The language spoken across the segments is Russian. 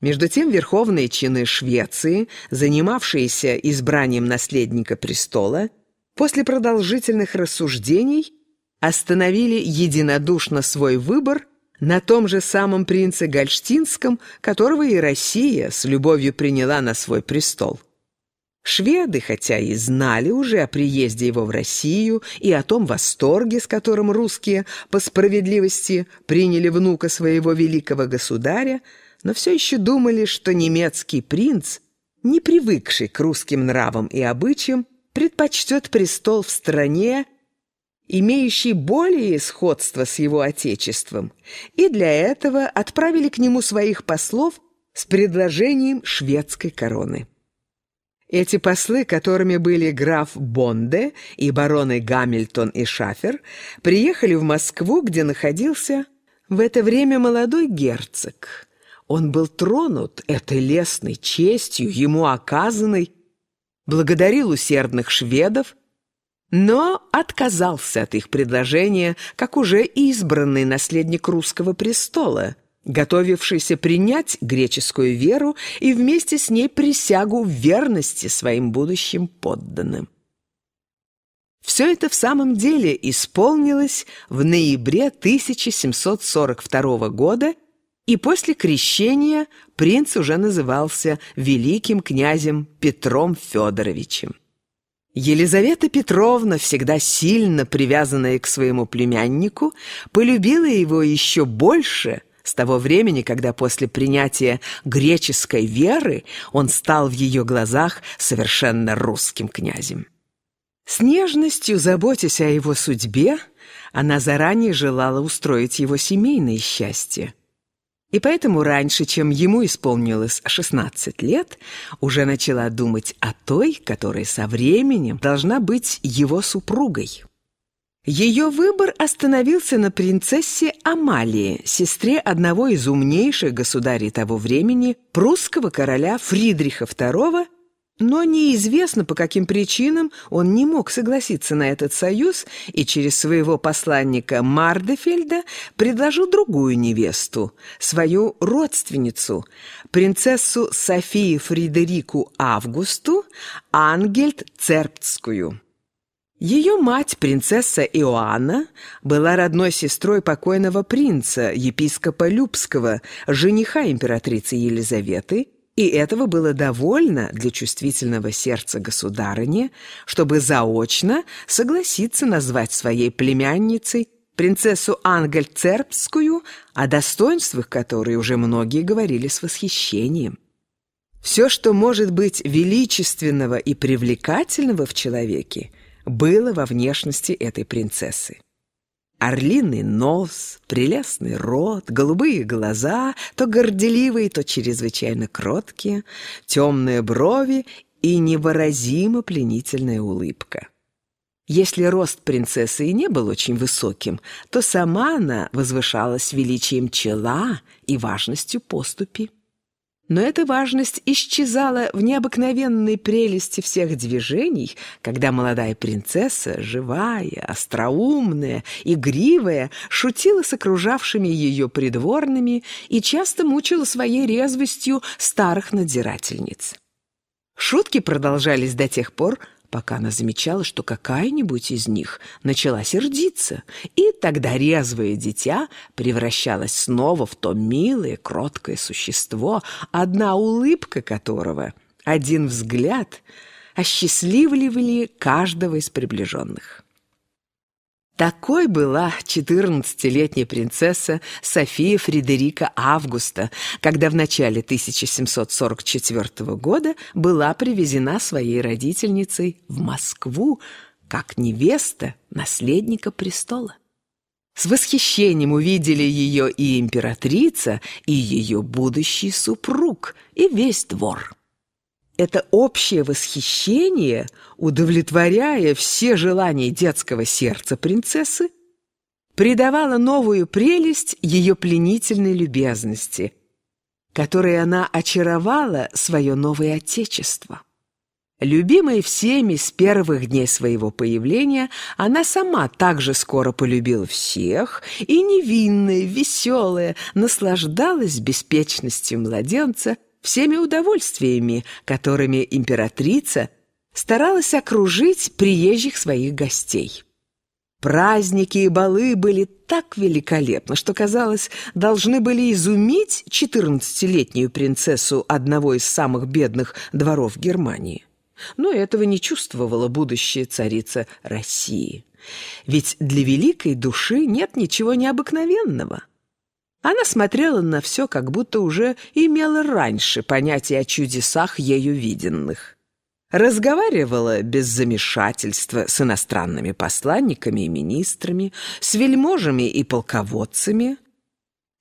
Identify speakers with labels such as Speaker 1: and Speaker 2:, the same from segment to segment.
Speaker 1: Между тем верховные чины Швеции, занимавшиеся избранием наследника престола, после продолжительных рассуждений остановили единодушно свой выбор на том же самом принце Гольштинском, которого и Россия с любовью приняла на свой престол. Шведы, хотя и знали уже о приезде его в Россию и о том восторге, с которым русские по справедливости приняли внука своего великого государя, но все еще думали, что немецкий принц, не привыкший к русским нравам и обычаям, предпочтет престол в стране, имеющей более сходство с его отечеством, и для этого отправили к нему своих послов с предложением шведской короны. Эти послы, которыми были граф Бонде и бароны Гамильтон и Шафер, приехали в Москву, где находился в это время молодой герцог – он был тронут этой лесной честью, ему оказанной, благодарил усердных шведов, но отказался от их предложения, как уже избранный наследник русского престола, готовившийся принять греческую веру и вместе с ней присягу верности своим будущим подданным. Все это в самом деле исполнилось в ноябре 1742 года и после крещения принц уже назывался великим князем Петром Федоровичем. Елизавета Петровна, всегда сильно привязанная к своему племяннику, полюбила его еще больше с того времени, когда после принятия греческой веры он стал в ее глазах совершенно русским князем. С нежностью, заботясь о его судьбе, она заранее желала устроить его семейное счастье. И поэтому раньше, чем ему исполнилось 16 лет, уже начала думать о той, которая со временем должна быть его супругой. Ее выбор остановился на принцессе Амалии, сестре одного из умнейших государей того времени, прусского короля Фридриха II но неизвестно, по каким причинам он не мог согласиться на этот союз и через своего посланника Мардефельда предложил другую невесту, свою родственницу, принцессу Софию Фридерику Августу Ангельд Церптскую. Ее мать, принцесса Иоанна, была родной сестрой покойного принца, епископа Любского, жениха императрицы Елизаветы, и этого было довольно для чувствительного сердца государыни, чтобы заочно согласиться назвать своей племянницей принцессу Ангельцербскую, о достоинствах которой уже многие говорили с восхищением. Все, что может быть величественного и привлекательного в человеке, было во внешности этой принцессы. Орлиный нос, прелестный рот, голубые глаза, то горделивые, то чрезвычайно кроткие, темные брови и невыразимо пленительная улыбка. Если рост принцессы и не был очень высоким, то сама она возвышалась величием чела и важностью поступи. Но эта важность исчезала в необыкновенной прелести всех движений, когда молодая принцесса, живая, остроумная, игривая, шутила с окружавшими ее придворными и часто мучила своей резвостью старых надзирательниц. Шутки продолжались до тех пор, пока она замечала, что какая-нибудь из них начала сердиться, и тогда резвое дитя превращалось снова в то милое, кроткое существо, одна улыбка которого, один взгляд осчастливливали каждого из приближенных. Такой была 14-летняя принцесса София Фредерика Августа, когда в начале 1744 года была привезена своей родительницей в Москву как невеста наследника престола. С восхищением увидели ее и императрица, и ее будущий супруг, и весь двор. Это общее восхищение, удовлетворяя все желания детского сердца принцессы, придавало новую прелесть ее пленительной любезности, которой она очаровала свое новое отечество. Любимая всеми с первых дней своего появления, она сама также скоро полюбила всех и невинная, веселая, наслаждалась беспечностью младенца, всеми удовольствиями, которыми императрица старалась окружить приезжих своих гостей. Праздники и балы были так великолепны, что, казалось, должны были изумить четырнадцатилетнюю принцессу одного из самых бедных дворов Германии. Но этого не чувствовала будущая царица России. Ведь для великой души нет ничего необыкновенного. Она смотрела на все, как будто уже имела раньше понятие о чудесах ею виденных. Разговаривала без замешательства с иностранными посланниками и министрами, с вельможами и полководцами.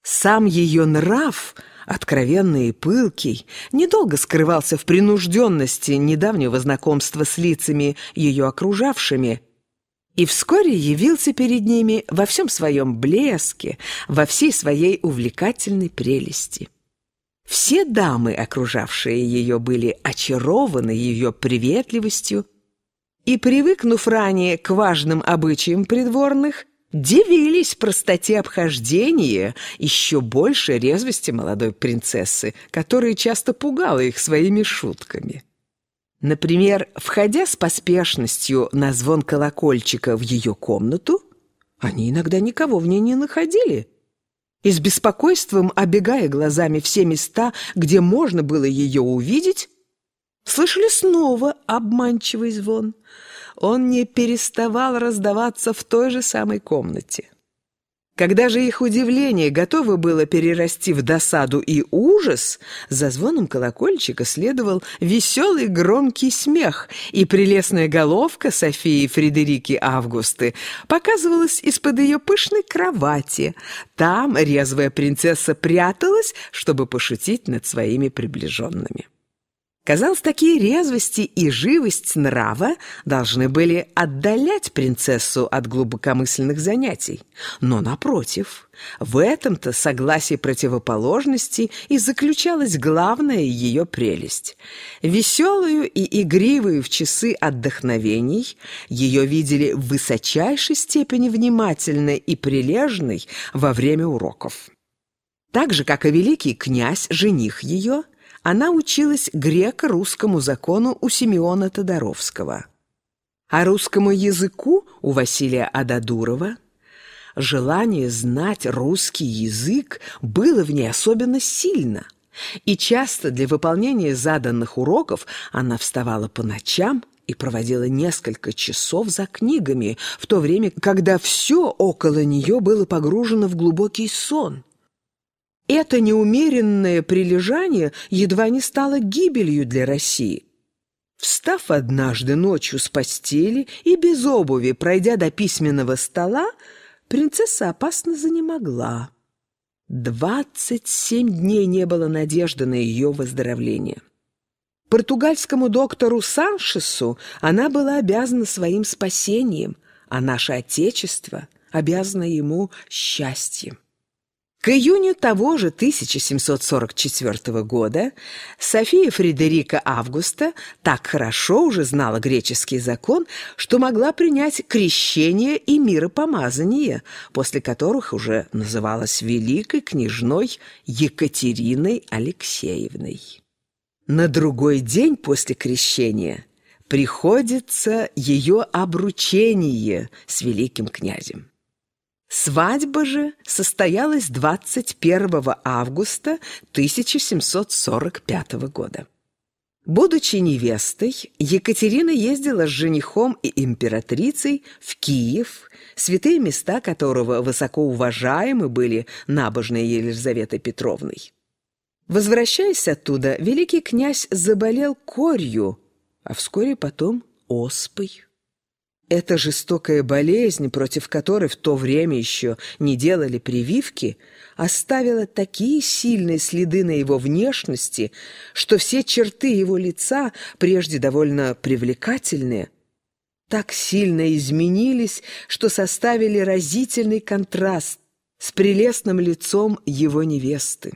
Speaker 1: Сам ее нрав – откровенный и пылкий, недолго скрывался в принужденности недавнего знакомства с лицами ее окружавшими, и вскоре явился перед ними во всем своем блеске, во всей своей увлекательной прелести. Все дамы, окружавшие ее, были очарованы ее приветливостью, и, привыкнув ранее к важным обычаям придворных, дивились простоте обхождения, еще больше резвости молодой принцессы, которая часто пугала их своими шутками. Например, входя с поспешностью на звон колокольчика в ее комнату, они иногда никого в ней не находили, и с беспокойством, обегая глазами все места, где можно было ее увидеть, слышали снова обманчивый звон — он не переставал раздаваться в той же самой комнате. Когда же их удивление готово было перерасти в досаду и ужас, за звоном колокольчика следовал веселый громкий смех, и прелестная головка Софии Фредерики Августы показывалась из-под ее пышной кровати. Там резвая принцесса пряталась, чтобы пошутить над своими приближенными. Казалось, такие резвости и живость нрава должны были отдалять принцессу от глубокомысленных занятий. Но, напротив, в этом-то согласии противоположности и заключалась главная ее прелесть. Веселую и игривую в часы отдохновений ее видели в высочайшей степени внимательной и прилежной во время уроков. Так же, как и великий князь, жених ее – она училась греко-русскому закону у Симеона Тодоровского, а русскому языку у Василия Ададурова. Желание знать русский язык было в ней особенно сильно, и часто для выполнения заданных уроков она вставала по ночам и проводила несколько часов за книгами, в то время, когда все около нее было погружено в глубокий сон – это неумеренное прилежание едва не стало гибелью для России. Встав однажды ночью с постели и без обуви, пройдя до письменного стола, принцесса опасно занемогла. Двадцать семь дней не было надежды на ее выздоровление. Португальскому доктору Саншесу она была обязана своим спасением, а наше Отечество обязано ему счастьем. К июню того же 1744 года София Фредерика Августа так хорошо уже знала греческий закон, что могла принять крещение и миропомазание, после которых уже называлась великой княжной Екатериной Алексеевной. На другой день после крещения приходится ее обручение с великим князем. Свадьба же состоялась 21 августа 1745 года. Будучи невестой, Екатерина ездила с женихом и императрицей в Киев, святые места которого высоко уважаемы были набожной Елизаветой Петровной. Возвращаясь оттуда, великий князь заболел корью, а вскоре потом оспой. Эта жестокая болезнь, против которой в то время еще не делали прививки, оставила такие сильные следы на его внешности, что все черты его лица, прежде довольно привлекательные, так сильно изменились, что составили разительный контраст с прелестным лицом его невесты.